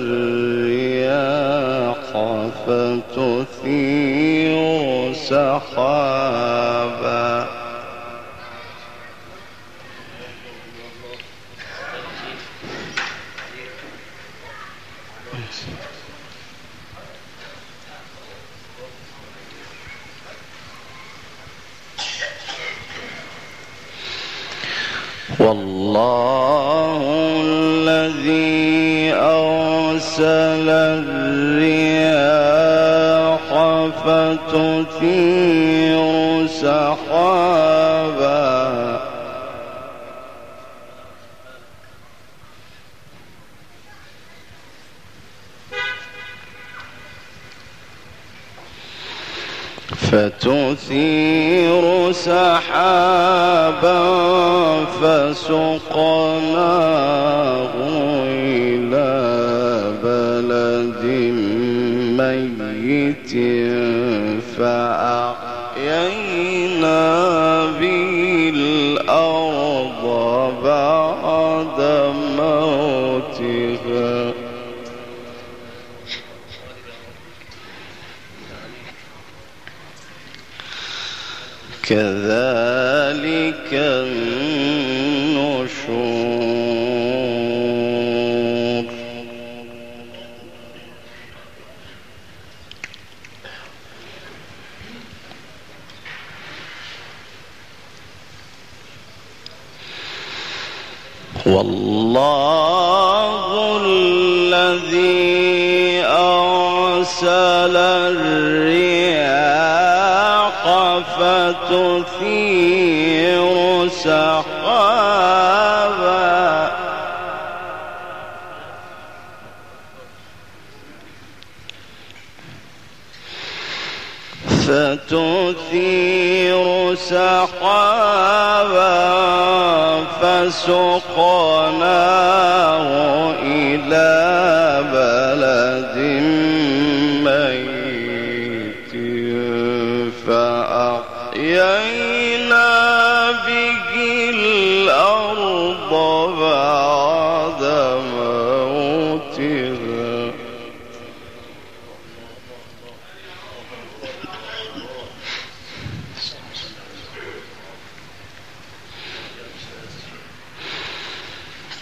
الرياح فتثير سحابا. والله الذي أرسل الرياح فتثير سحابا. فتثير سحابا فسقناه فأحيينا به الأرض بعد موتها. كذلك فتثير سحابا. فتثير سحابا فسقناه إلى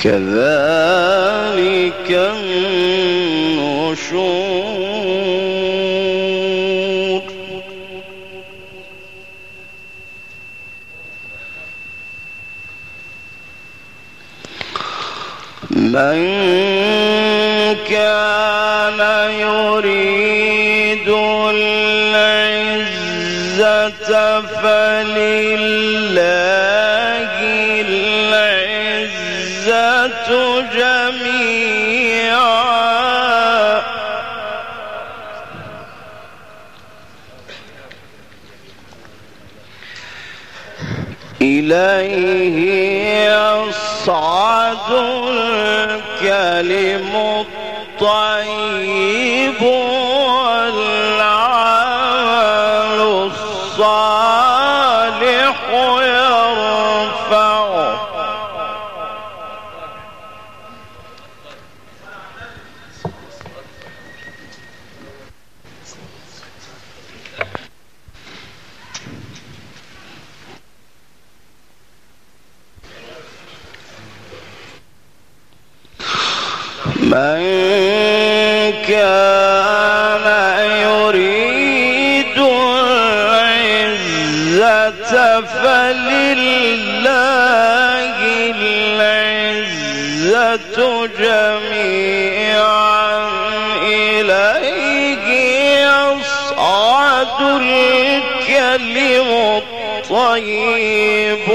كذلك النشور. من كان يريد العزة فلله إليه يصعد الكلم. فلله العزة جميعا إليه يصعد الكلم الطيب.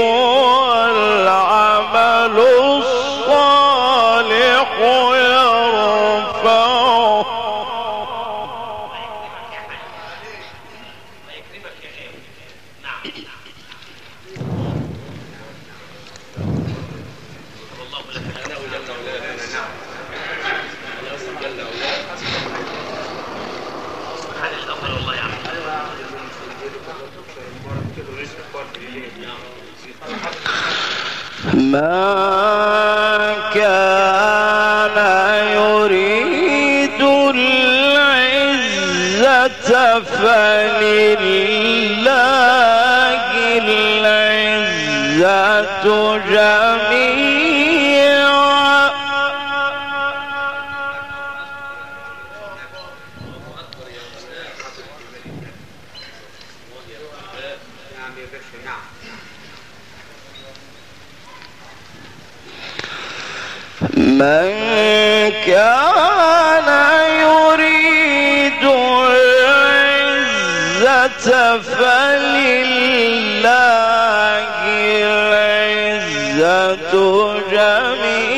ما العزة جميعا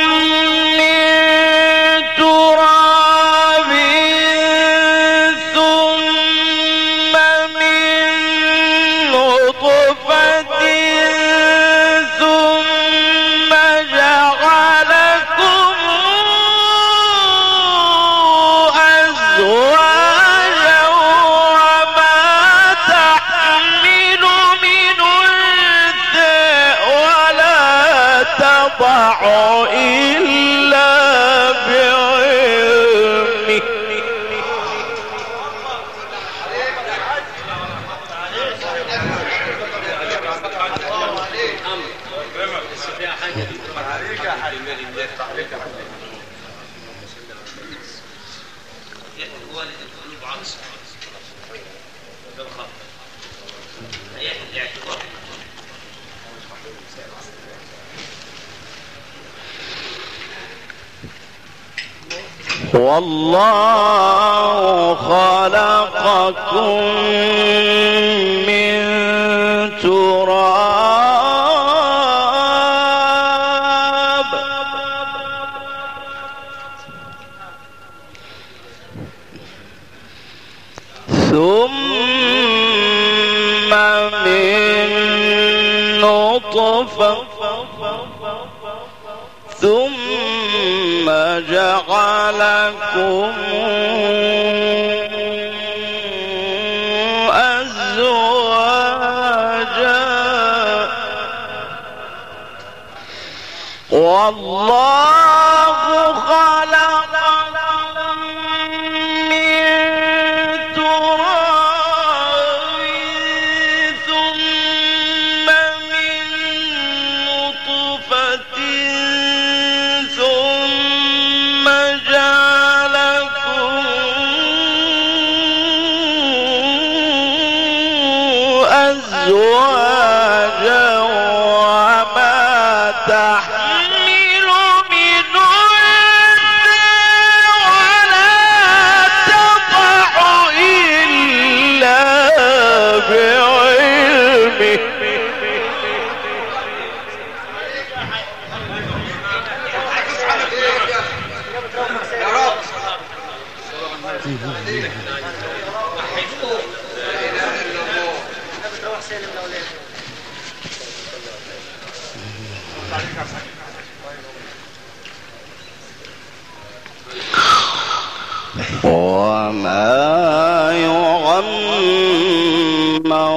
والله خلقكم को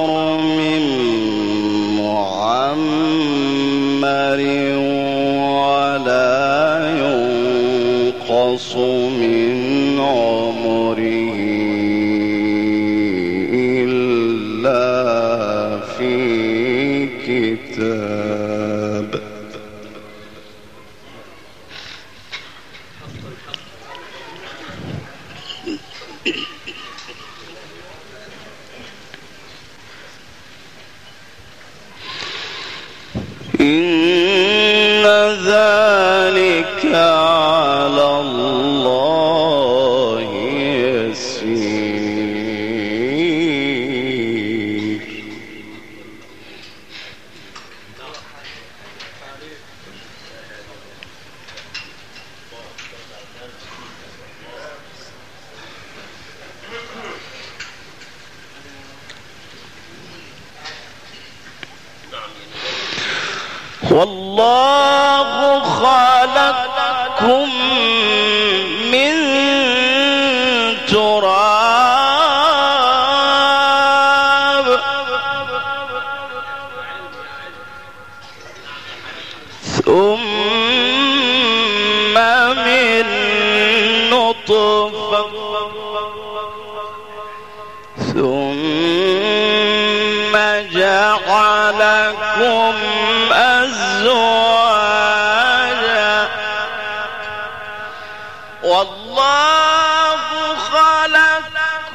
يعمر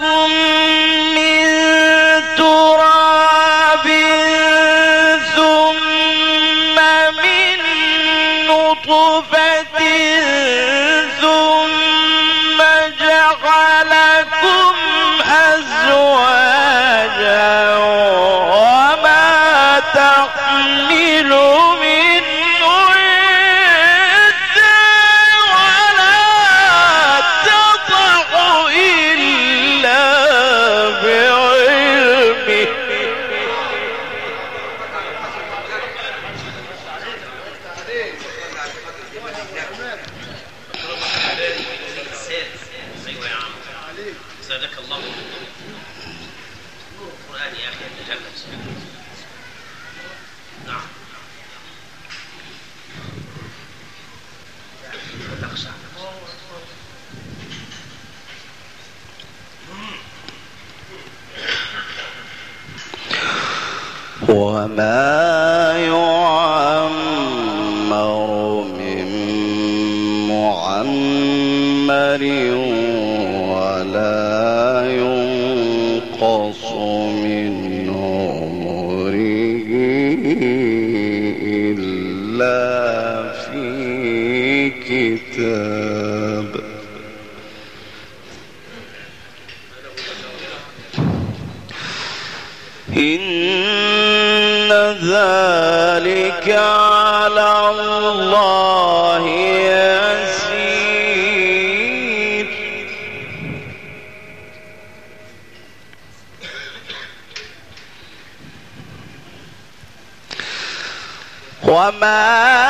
خلقكم ذلك على الله يسير. وما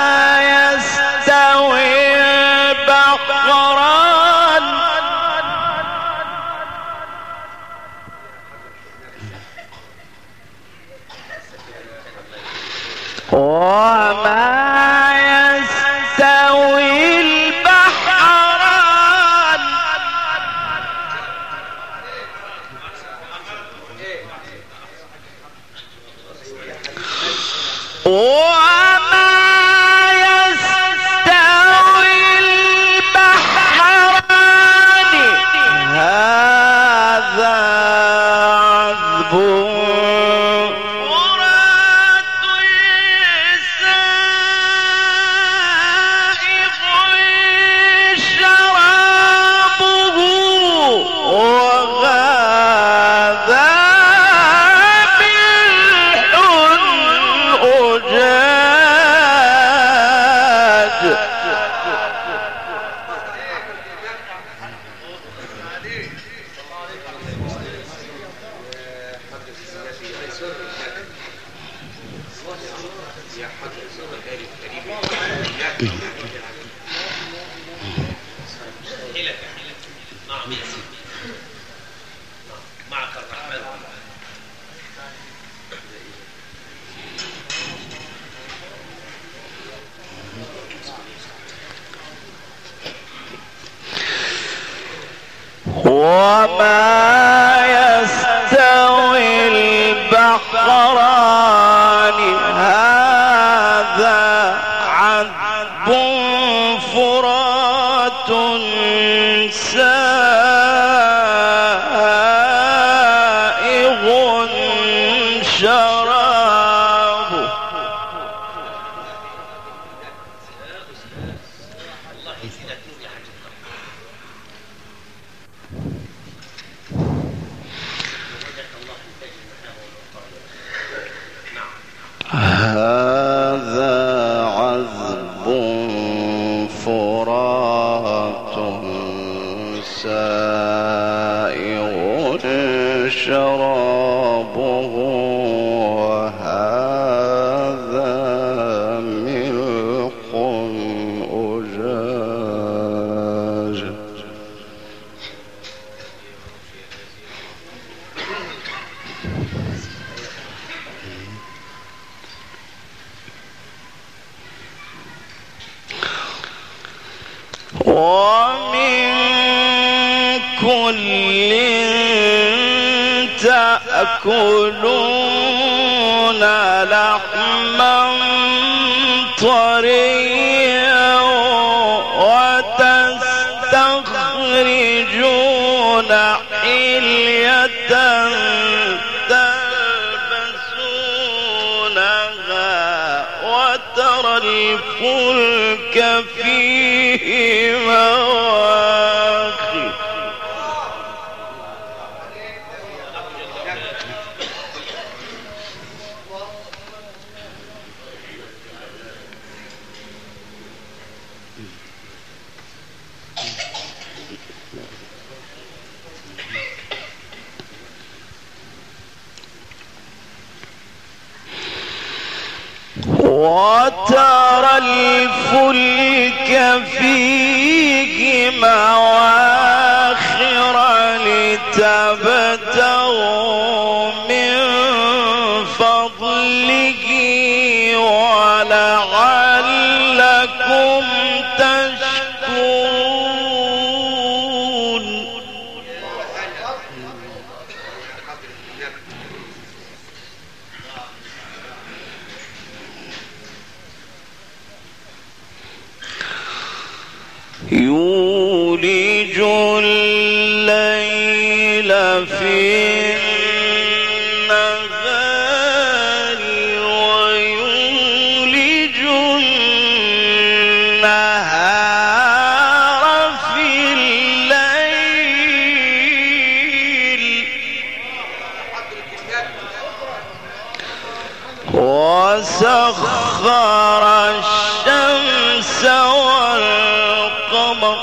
سخر الشمس والقمر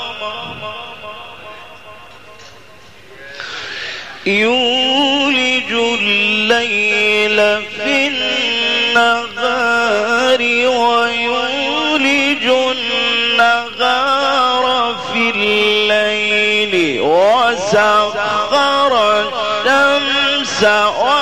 يولج الليل في النهار ويولج النهار في الليل وسخر الشمس والقمر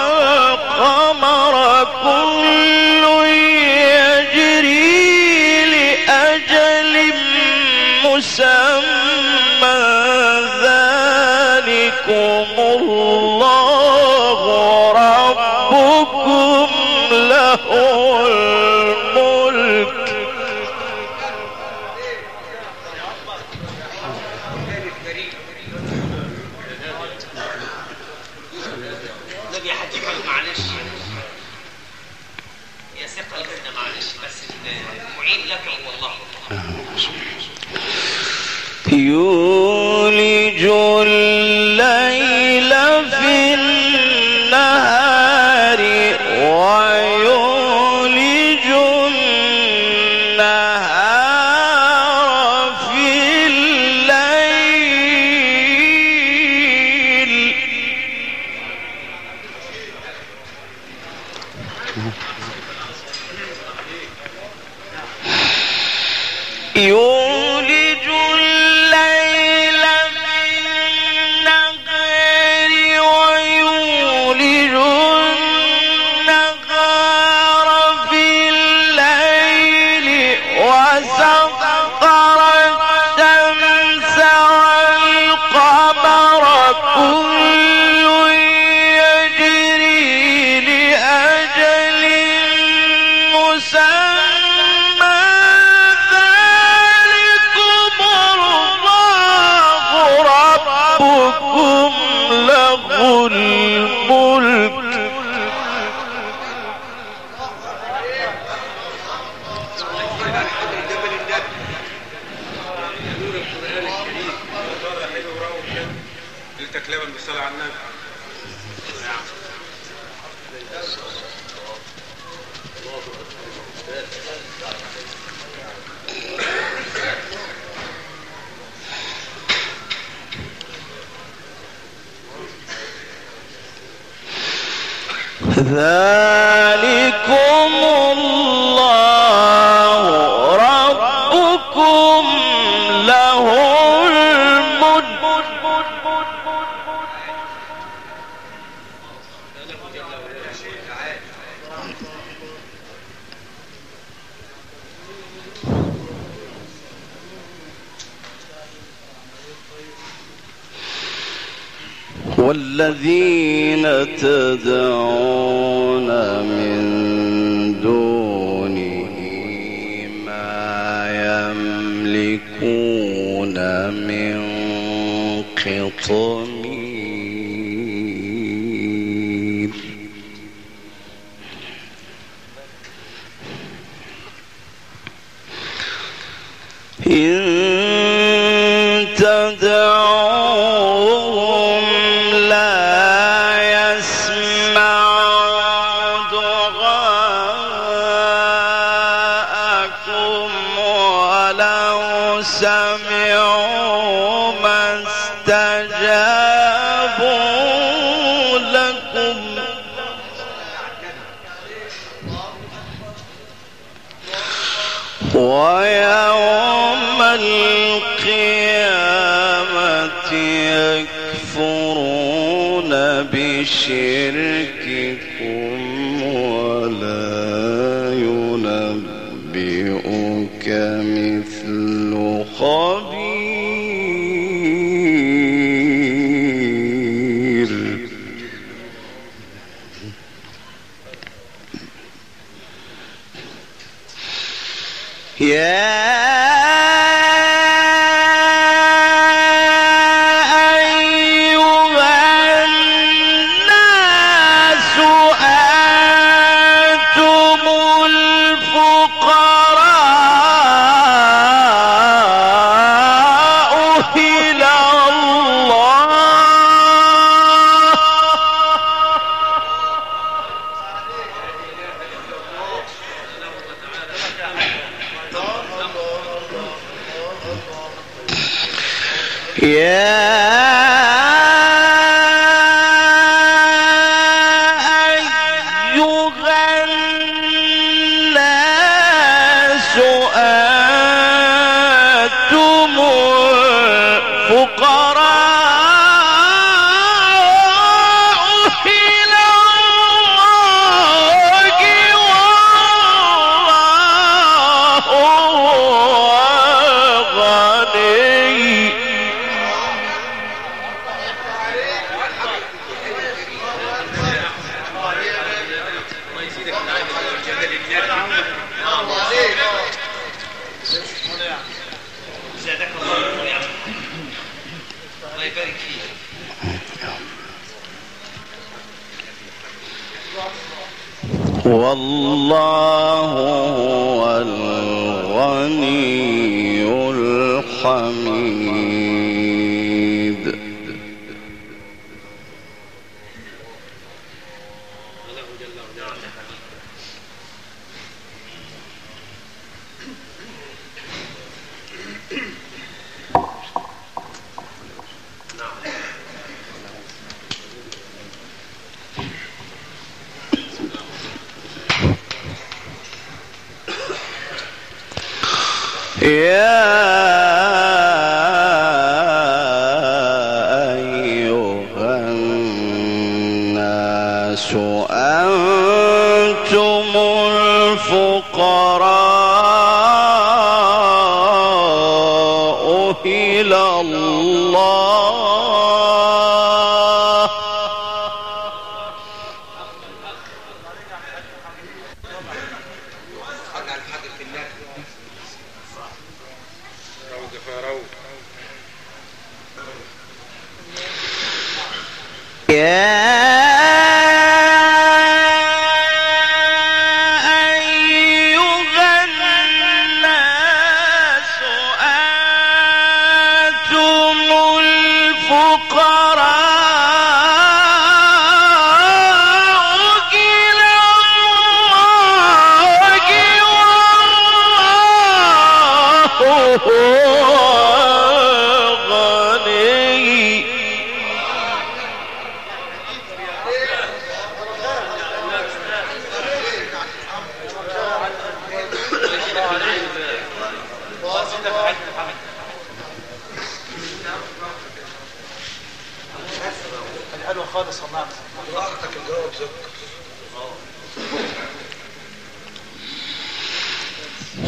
يولج الليل ذلكم والذين تدعون من دونه ما يملكون من قطر ويوم القيامة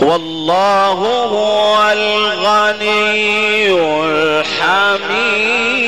والله هو الغني الحميد.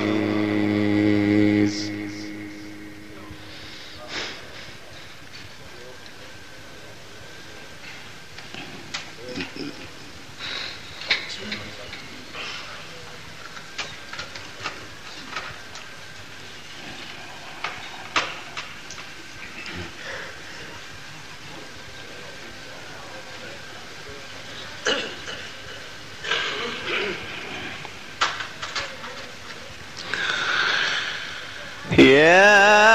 Yeah.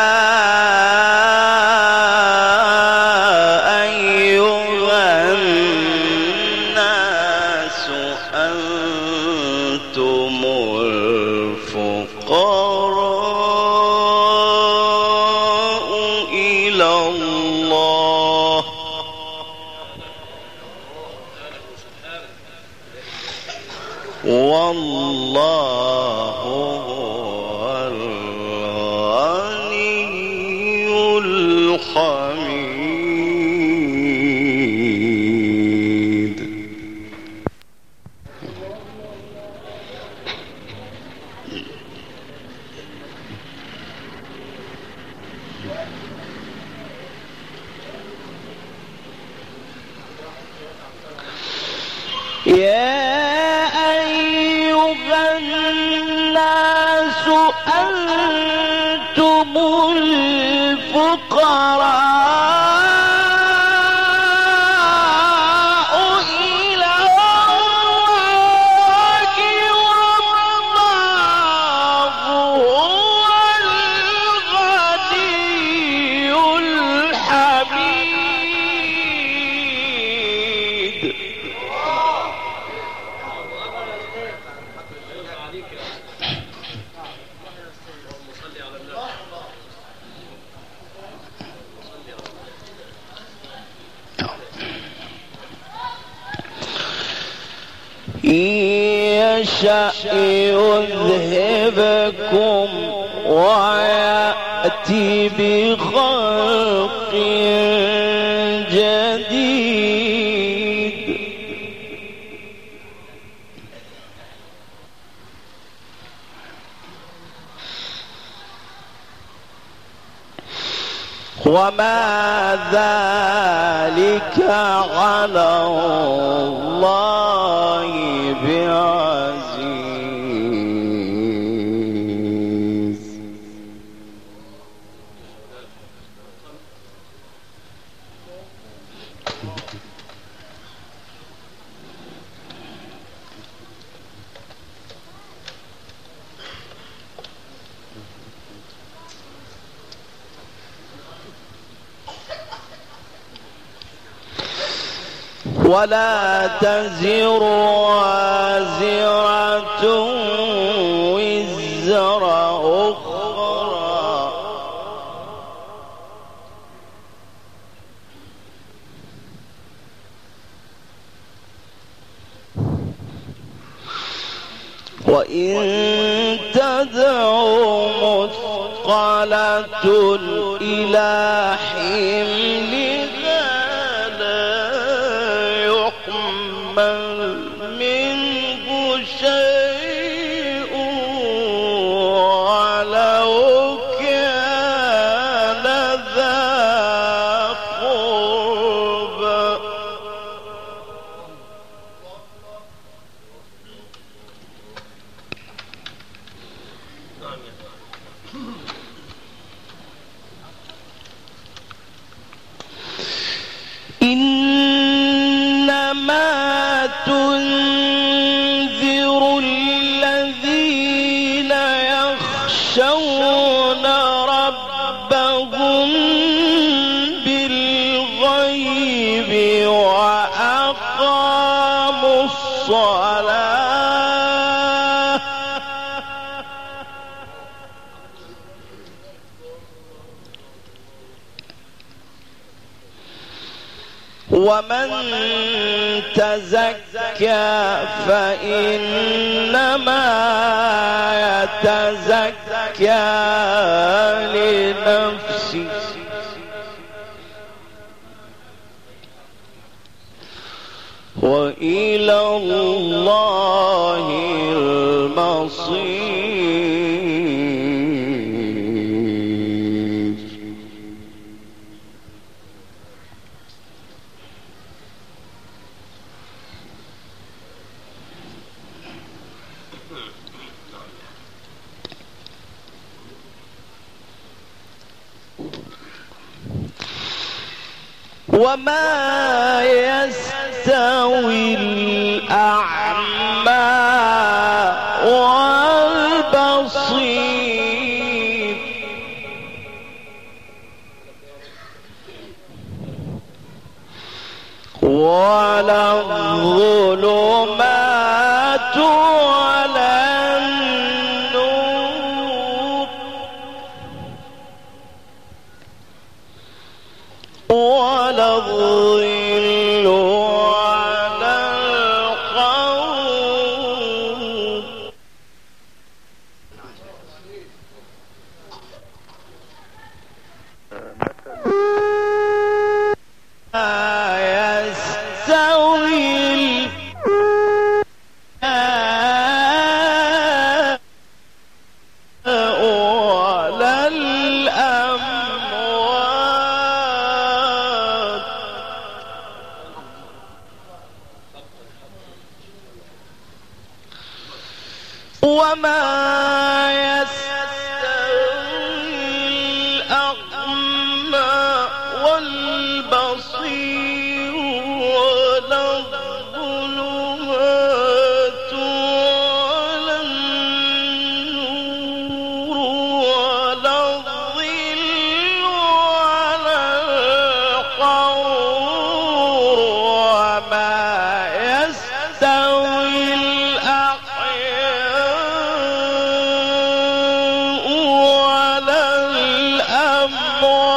بخلق جديد. وما ذلك على الله بعزيز ولا تزر وازرة وزر أخرى. وإن تدعو مثقلة إلى حملها الصلاة. ومن تزكى فإنما يتزكى لنفسه. وإلى الله المصير. وما يستوي الأعمى والبصير. ولا الظلمات ولا الأموات.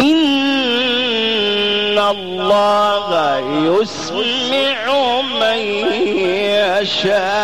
إن الله يسمع من يشاء.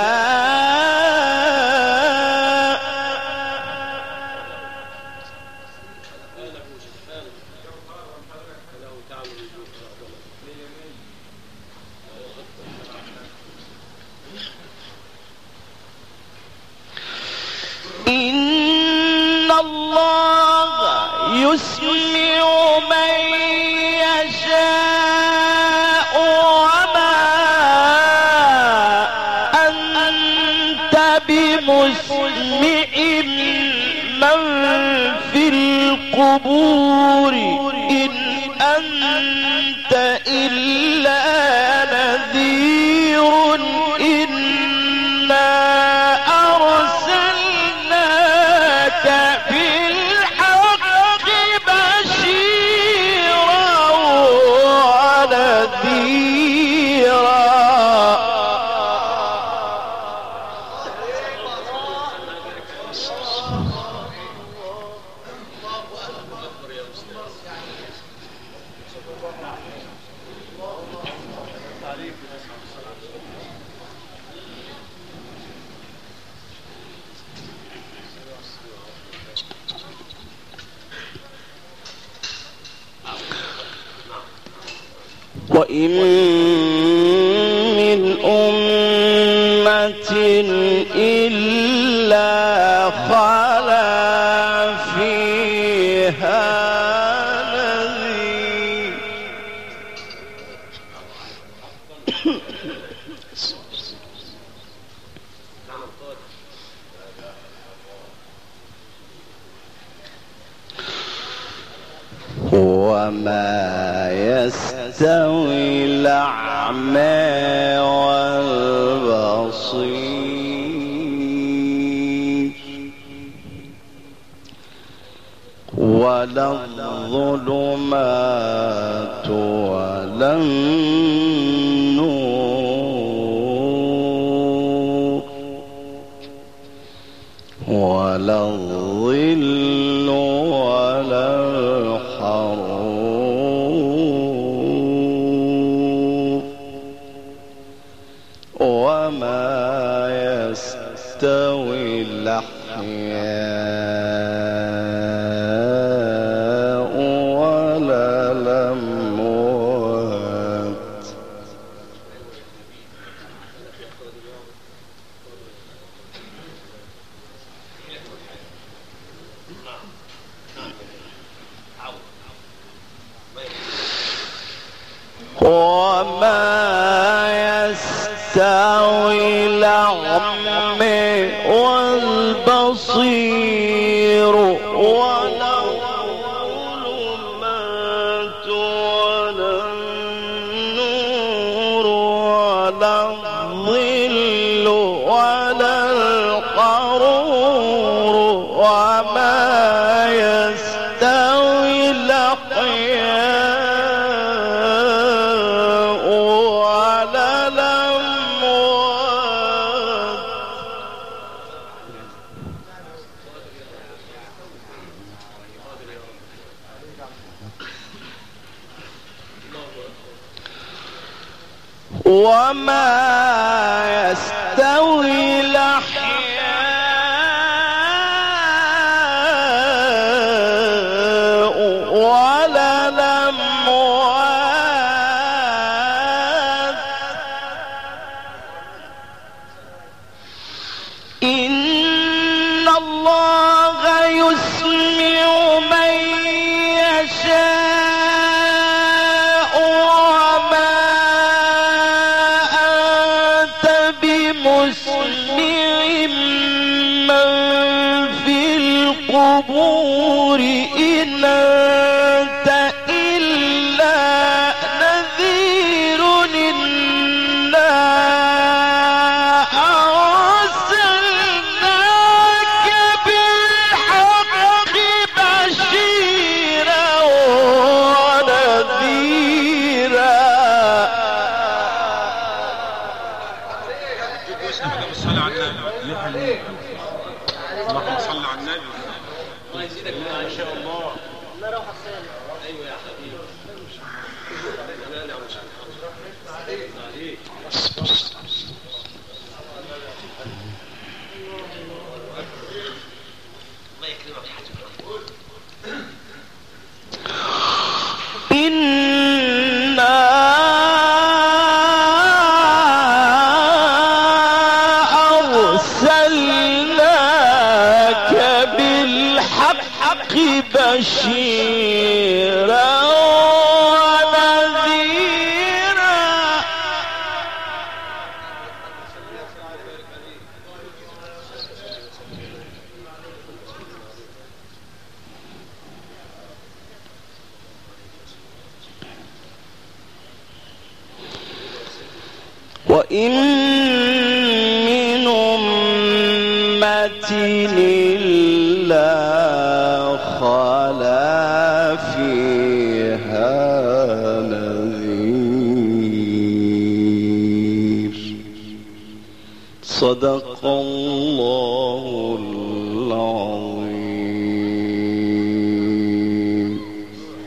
الظلمات وما يستوي اللهم صل على النبي. الله يزيدك من إن شاء الله. الله يروح أيوه يا حبيبي. لا لا مش عليك الله يكرمك يا حاج إنا صدق الله.